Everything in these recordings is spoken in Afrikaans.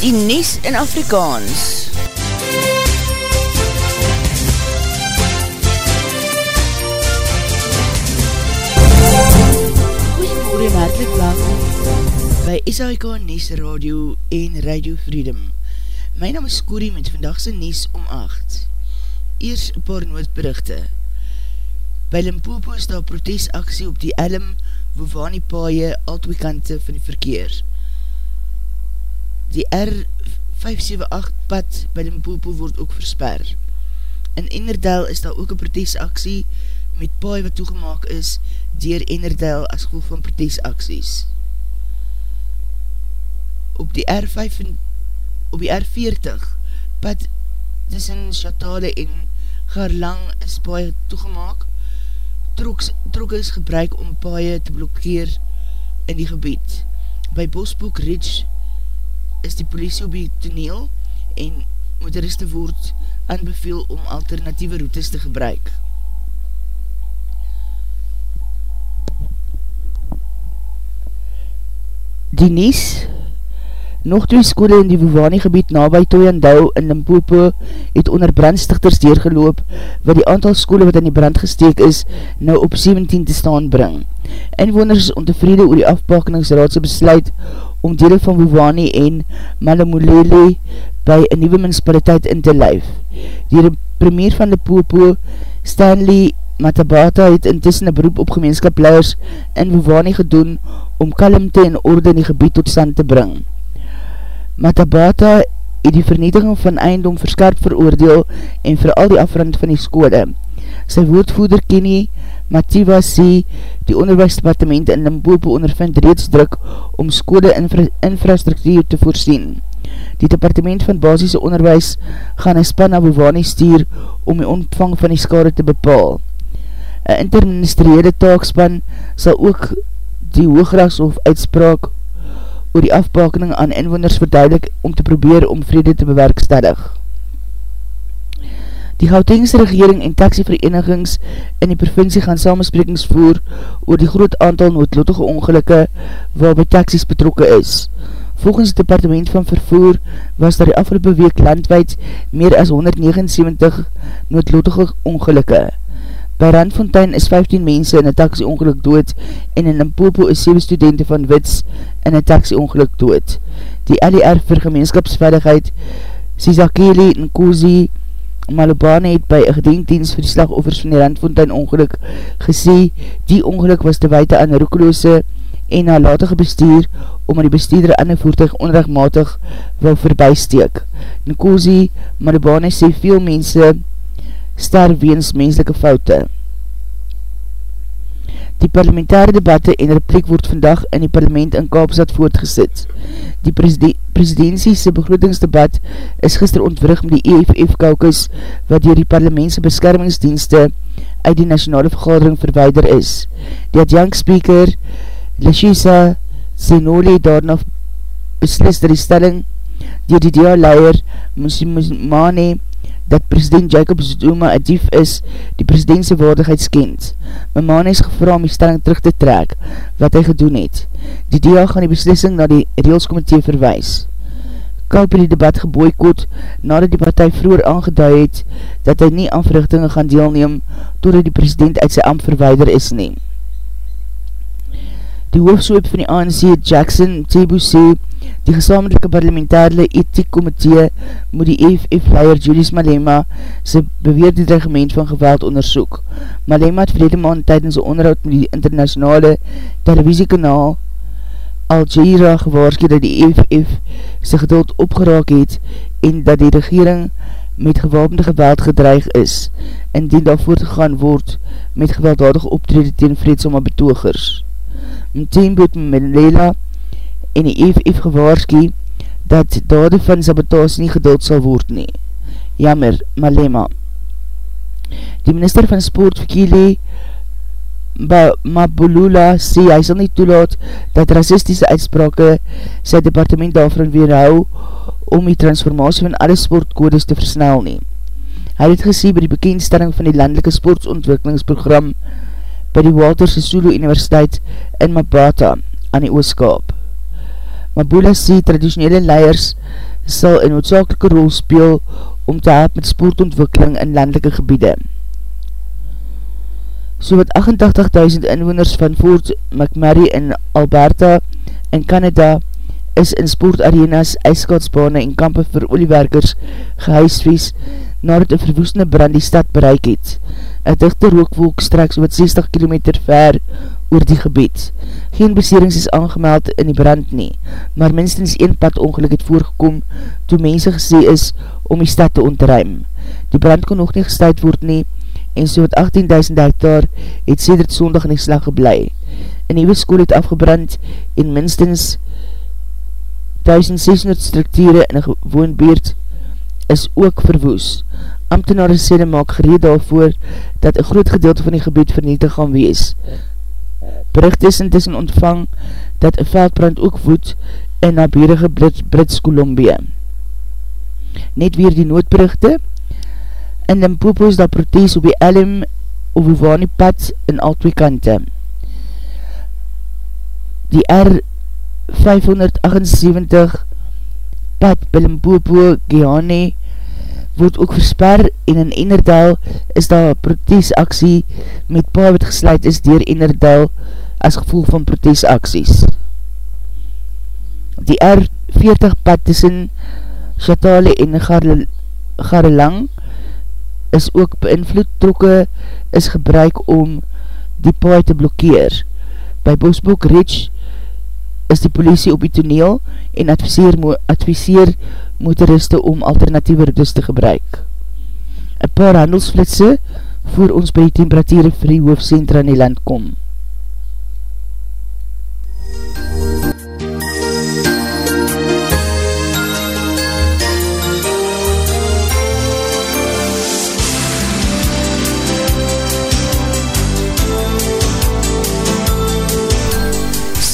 die Nies in Afrikaans. Goeiemorgen en hartelijk welkom by SAIK Nies Radio en Radio Freedom. My naam is Corrie met vandagse Nies om 8. Eers een paar noodberichte. By Limpopo is daar protesaksie op die Elm, Wovani Paaie, al twee kante van die verkeer. Die R578 pad by Limpopo word ook versper. In Enerdal is daar ook een protesaksie met paai wat toegemaak is dier Enerdal as gevolg van protesaksies. Op die R5 op die R40 pad tussen Chatale en Garlang is paai toegemaak. Trok is gebruik om paai te blokkeer in die gebied. By Bosboek Ridge is die politie op die toneel en motoriste word aanbeveel om alternatieve routes te gebruik. Die Nies Nog twee skole in die Wovani gebied nabij Toyandou in Limpopo het onder brandstichters deurgeloop wat die aantal skole wat in die brand gesteek is nou op 17 te staan bring. Inwoners is ontevrede oor die afpakingsraadse besluit om dele van Wovani en Malamulele by een nieuwe municipaliteit in te lijf. Die premier van Limpopo, Stanley Matabata, het intussen een beroep op gemeenskapleiders in Wovani gedoen om kalmte en orde in die gebied tot stand te bring. Matabata het die vernietiging van eindom verskarp veroordeel en vooral die afrand van die skole. Sy woordvoeder Kenny Mativa sê die onderwijsdepartement in Limpopo ondervind reeds druk om skole infra infrastruktuur te voorsien. Die departement van basisse onderwijs gaan een span na Bovani stuur om die ontvang van die skade te bepaal. Een interministeriële taakspan sal ook die hoogrechtshof uitspraak oor die afbakening aan inwoners verduidelik om te probeer om vrede te bewerkstellig. Die Gautengse regering en taxiverenigings in die provincie gaan samensprekings voer oor die groot aantal noodlotige ongelukke waarby taxis betrokke is. Volgens het departement van vervoer was daar die afgelopen week landwijd meer as 179 noodlotige ongelukke. By Randfontein is 15 mense in een taxi ongeluk dood en in Limpopo is 7 studenten van Wits in een taxi ongeluk dood. Die LER vir gemeenskapsveiligheid Sisakeli en Kozi Malobane het by een gedenkdienst vir die slagoffers van die Randfontein ongeluk gesê die ongeluk was te weite aan roekeloose en nalatige bestuur omdat die bestuurder aan die voertuig onrechtmatig wil voorbijsteek. Nkosi Malobane sê veel mense ster weens menselike foute. Die parlementaire debatte en repliek word vandag in die parlement in Kaapstad voortgesit. Die presidentiese begrotingsdebat is gister ontwrig met die EFF-kaukus wat dier die parlementse beskermingsdienste uit die nationale vergadering verweider is. Die adjunct-speaker Lashisa Zenoli daarna beslis dat die stelling dier die DA-leier Musimane dat president Jacob Zuma een dief is, die presidentse waardigheid skend. My man is gevra om die stelling terug te trek, wat hy gedoen het. Die DA gaan die beslissing na die reelskomitee verwijs. Kaup die debat geboeikot, nadat die partij vroeger aangeduid het, dat hy nie aan verrichtingen gaan deelneem, totdat die president uit sy ambt verweider is neem. Die hoofdsoep van die ANC, Jackson Tebu sê, die gesamelike parlementaire ethiek komitee moet die EFF-leier Julius Malema sy beweerde dreigement van geweld onderzoek. Malema het vrede maand tydens die onderhoud met die internationale televisiekanaal Al Jazeera gewaarski dat die EFF sy geduld opgeraak het en dat die regering met gewapende geweld gedreig is, indien daar voortgegaan word met gewelddadige optrede teen vreedsame betogers. Mteenboot Melela en die EFF gewaarski dat dade van sabotage nie geduld sal word nie. Jammer, Malema. Die minister van sport Fikile Mabulula sê hy sal nie toelaat dat racistische uitsprake sy departement daarvan weerhou om die transformatie van alle sportkodes te versnel nie. Hy het gesê by die bekendstelling van die landelike sportsontwikkelingsprogram by die Walter Sisulu Universiteit in Mabata aan die Ooskaap. Mabula sê traditionele leiers sal een noodzakelike rol speel om te help met sportontwikkeling in landelike gebiede. So wat 88.000 inwoners van Fort McMurray in Alberta in Canada is in sportarenas, ijskaatsbane en kampe vir oliewerkers gehuiswees nadat een verwoestende brand die stad bereik het. Een dichte rookwolk straks wat 60 km ver oor die gebied. Geen beserings is aangemeld in die brand nie, maar minstens een pad ongeluk het voorgekom toe mense gesê is om die stad te ontruim. Die brand kon nog nie gestuid word nie en so wat 18.000 hectare het sedert sondag in die slag geblei. Een nieuwe school het afgebrand en minstens 1600 structure in een woonbeerd is ook verwoes. Amtenare sêde maak gereed daarvoor dat een groot gedeelte van die gebied vernietig gaan wees. Bericht is intussen ontvang dat een veldbrand ook woed in naberige Brits Columbia. Net weer die noodberichte. In Limpopo is daar protes op die Elm of Uvani pad in al twee kante. Die R578 pad by Limpopo, Gehane, word ook versper en in Enerdal is daar protesaksie met paal wat gesluit is dier Enerdal as gevolg van protesaksies. Die R40 pad tussen Chatale en Garelang is ook beïnvloed trokke is gebruik om die paal te blokkeer. By Bosboek Ridge is die politie op die toneel en adviseer, adviseer motoriste om alternatieve routes te gebruik. Een paar handelsflitse voor ons by die temperatuur vir die hoofdcentra in die land kom.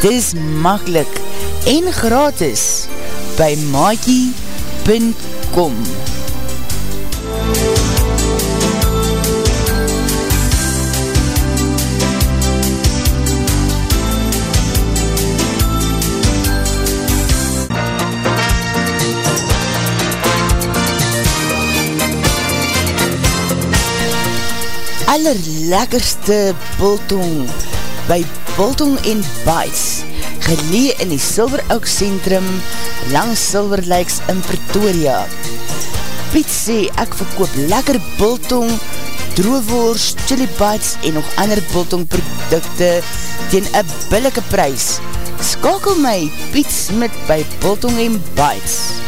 Dit is makkelijk en gratis by maakie.com allerlekkerste Bultong by Bultong en Bites gelee in die Silver Oak Centrum langs Silver Lakes in Pretoria. Piet sê ek verkoop lekker Bultong, droewoers, chili bites en nog ander Bultong producte teen een billike prijs. Skakel my Piet Smit by Bultong en Bites.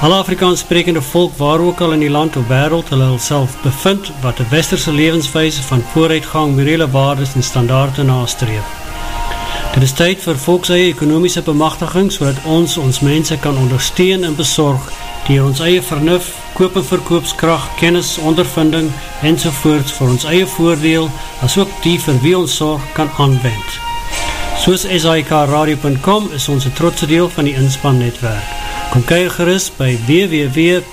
Alle Afrikaans sprekende volk waar ook al in die land of wereld hulle self bevind wat die westerse levenswijze van vooruitgang, morele waardes en standaarde nastreef. Dit is tyd vir volkseie ekonomiese bemachtiging so ons ons mense kan ondersteun en bezorg die ons eie vernuf, koop en verkoopskracht, kennis, ondervinding en sovoorts vir ons eie voordeel as ook die vir wie ons zorg kan aanwend. Soos SIKRadio.com is ons een trotse deel van die inspannetwerk. Kom kyk gerust by www.v.co.za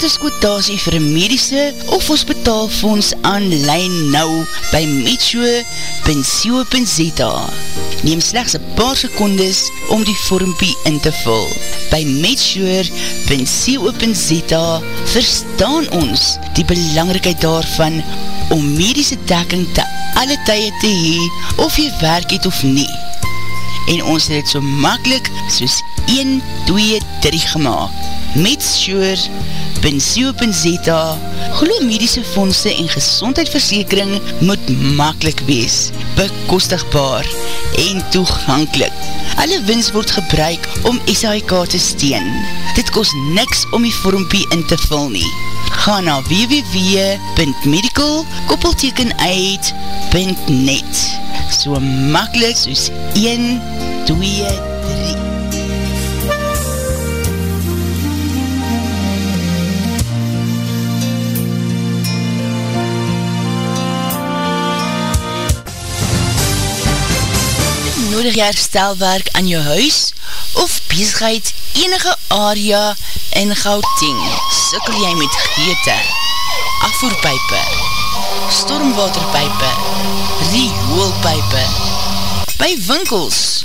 gratis kwotasie vir een medische of hospitaalfonds aanlijn nou by metshoe.co.za Neem slechts een paar secondes om die vormpie in te vul. By metshoe.co.za verstaan ons die belangrikheid daarvan om medische dekking te alle tye te hee of jy werk het of nie. En ons het het so makkelijk soos 1, 2, 3 gemaakt. Metshoe.co.za www.co.za Glo medische fondse en gezondheidsversekering moet makkelijk wees, bekostigbaar en toegankelijk. Alle wins word gebruik om SHK te steen. Dit kost niks om die vormpie in te vul nie. Ga na www.medical-uit.net So makkelijk soos 1, 2, 3 nodig jy herstelwerk aan jou huis of bezigheid enige area in Gauteng. Sikkel jy met geete, afvoerpijpe, stormwaterpijpe, rioolpijpe, by winkels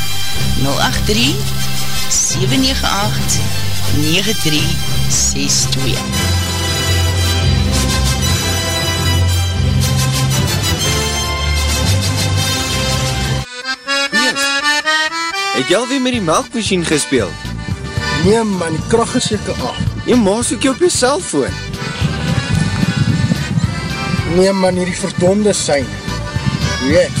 083 798 9362 Het jy alweer met die melkmachine gespeel? Nee man, die kracht is jyke af. Jy maas ook jy op jy cellfoon. Nee man, hier die verdonde sein. Weet,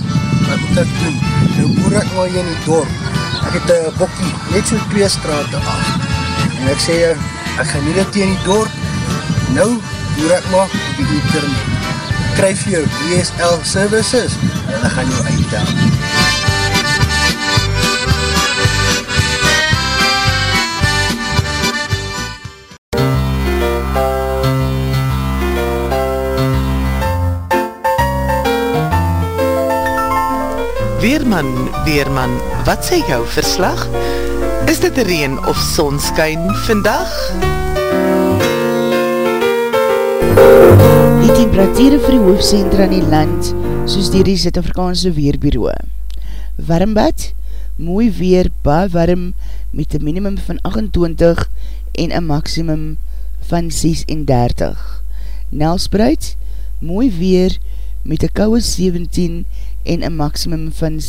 wat moet ek doen? Nou boer ek maar hier in die dorp. Ek het een bokkie, net so twee straten af. En ek sê, ek gaan nie dit in die dorp, nou boer ek maar op die internet. Kryf jou DSL services, en dan gaan jou uitdaan. Weerman, Weerman, wat sê jou verslag? Is dit reen of sonskyn vandag? Die temperatuur vir die hoofdcentra in die land, soos dier die Zuid-Afrikaanse Weerbureau. Warmbad, mooi weer, baie warm, met een minimum van 28 en een maximum van 36. Nelspreid, mooi weer, met een kouwe 17 en een maximum van,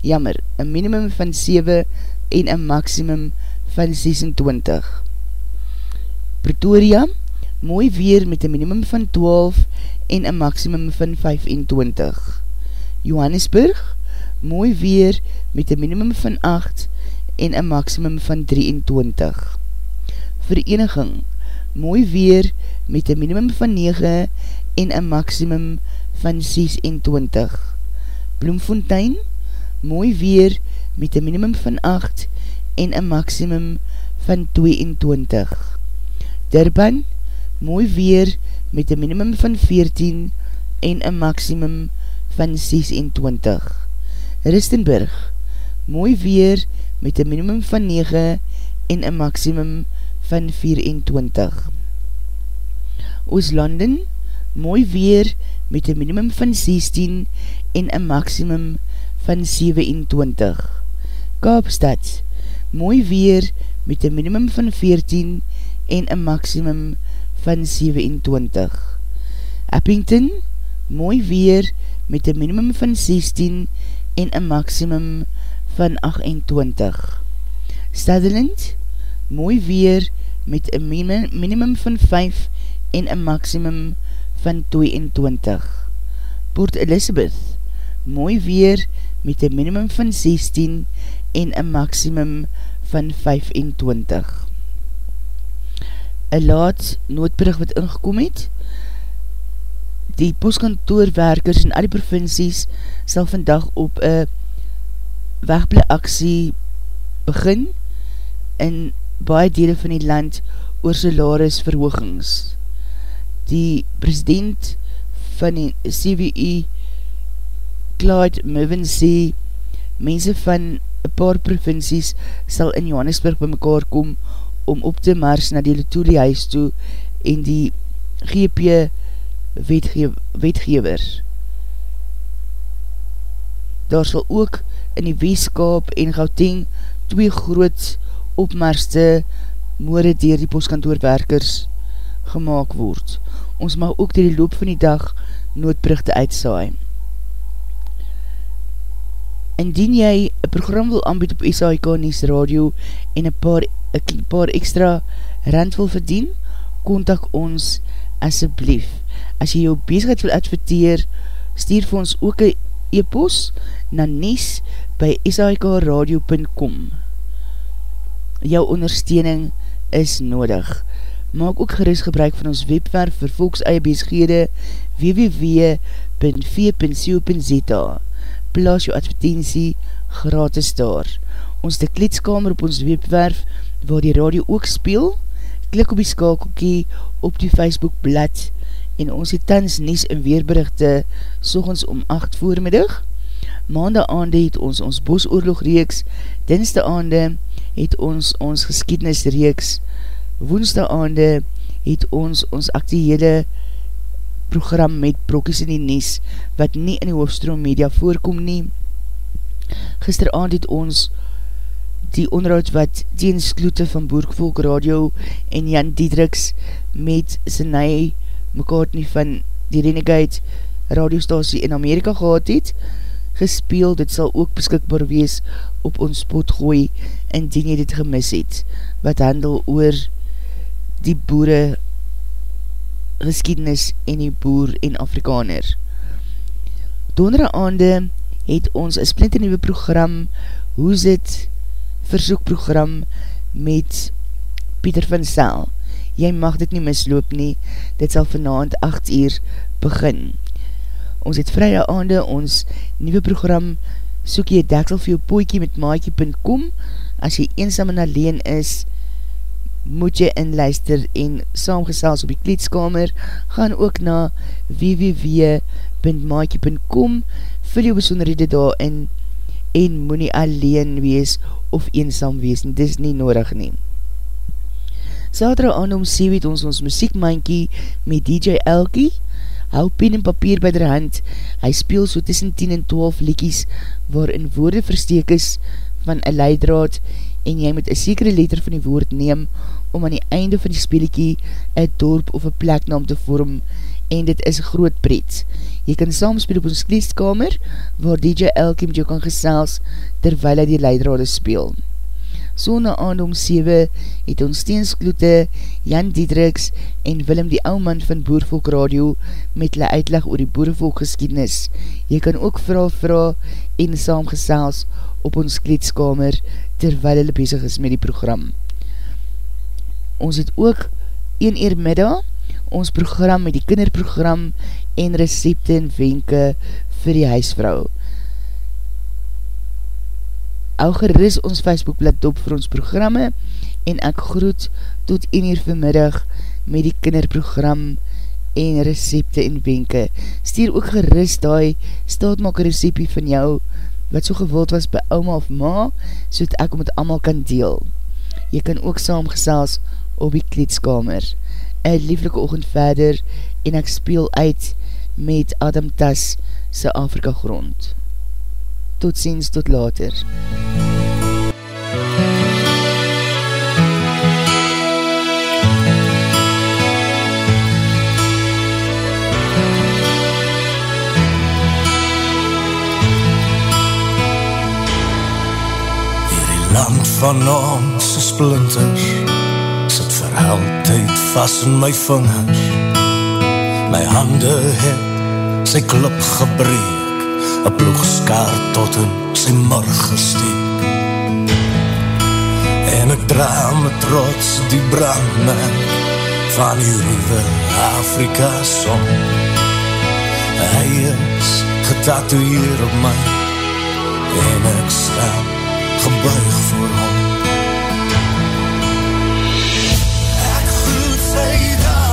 jammer, een minimum van 7 en een maximum van 26. Pretoria, mooi weer met een minimum van 12 en een maximum van 25. Johannesburg, mooi weer met een minimum van 8 en een maximum van 23. Vereniging, mooi weer met een minimum van 9 en een maximum van 26. Bloemfontein, mooi weer met een minimum van 8 en een maximum van 22. Durban, mooi weer met een minimum van 14 en een maximum van 26. Ristenburg, mooi weer met een minimum van 9 en een maximum van 24. Ooslanden, mooi weer met een minimum van 16 en een maximum van 27. Kaapstad, mooi weer met een minimum van 14 en een maximum van 27. Eppington, mooi weer met een minimum van 16 en een maximum van 28. Sutherland, mooi weer met een minimum van 5 en een maximum van 22. Port Elizabeth, mooi weer met een minimum van 16 en een maximum van 25. Een laat noodbrug wat ingekom het, die postkantoorwerkers in al die provincies sal vandag op een wegble aksie begin in baie dele van die land oor salaris verhoogings. Die president van die CWE Clyde Mervyn sê mense van een paar provincies sal in Johannesburg by mekaar kom om op te mars na die Letoelie huis toe en die GP wetge wetgever. Daar sal ook in die Weeskaap en Gauteng twee groot opmarste moore dier die postkantoorwerkers gemaakt word. Ons mag ook dier die loop van die dag noodbrugte uitsaai. Indien jy een program wil aanbied op SAIK Nies Radio en een paar, een paar extra rand wil verdien, kontak ons asjeblief. As jy jou bezigheid wil adverteer, stuur vir ons ook een e-post na nies by sikradio.com Jou ondersteuning is nodig. Maak ook gerust gebruik van ons webwerf vir volks eie bezigheden www.v.co.za plaas jou advertentie gratis daar. Ons de kleedskamer op ons webwerf waar die radio ook speel, klik op die skakelkie op die Facebook blad en ons het tans nies en weerberichte sogens om 8 voormiddag. Maandag aande het ons ons bosoorlog reeks, dinsde aande het ons ons geskiednis reeks, woensdag aande het ons ons reeks program met Brokkies in die Nies, wat nie in die hoofdstroom media voorkom nie. Gisteravond het ons die onderhoud wat James Kloete van Boerkvolk Radio en Jan Diedriks met Sinai McCartney van die Renegade radiostasie in Amerika gehad het, gespeel, dit sal ook beskikbaar wees op ons pot gooi indien jy dit gemis het, wat handel oor die boere geskiednis en die boer en Afrikaner. Dondere aande het ons een splinter nieuwe program, hoe zit versoekprogram met Pieter van Saal. Jy mag dit nie misloop nie, dit sal vanavond 8 uur begin. Ons het vrye aande, ons nieuwe program, soek jy deksel vir jou poekie met maakie.com, as jy eensam en alleen is, moet jy inluister en saamgesels op die kleedskamer, gaan ook na www.maakie.com vul jou besonderhede daarin en moet nie alleen wees of eensam wees, en dis nie nodig nie. Sadra aan om sê weet ons ons muziekmankie met DJ Elkie, hou pen en papier by der hand, hy speel so tussen 10 en 12 liekies waarin woorde versteek is van een leidraad en jy moet een sekere letter van die woord neem om aan die einde van die speelikie een dorp of een pleknaam te vorm en dit is groot pret. Jy kan saamspeel op ons kleeskamer waar DJ Elkie met jou kan gesels terwijl hy die leidrade speel. So na aand om 7 het ons Steenskloete, Jan Diedriks en Willem die ouman van Boervolk Radio met hulle uitleg oor die Boervolk geskiednis. Jy kan ook vooral vraag en saamgesels op ons kleedskamer terwyl hulle bezig is met die program. Ons het ook 1 uur middag ons program met die kinderprogram en recepte en wenke vir die huisvrou. Hou geris ons Facebookblad op vir ons programme en ek groet tot 1 uur vanmiddag met die kinderprogram en recepte en wenke. Stuur ook geris die staatmaak recepie van jou wat so gewild was by ouma of ma, so dat ek om het allemaal kan deel. Jy kan ook saamgesels op die kleedskamer. Een lieflike oogend verder en ek speel uit met Adam Tas sy Afrika grond. Tot ziens, tot later. Hierdie van ons splinters. Sit vir altyd vast in my vingers. My hande het sy klip gebreek. Een ploegskaar tot in sy morg gesteek. En ek dra met trots die brandmerk Van die ruwe Afrika som. Hy is getatoeer op my En ek staan gebuig voor hom. Ek groet sy daar.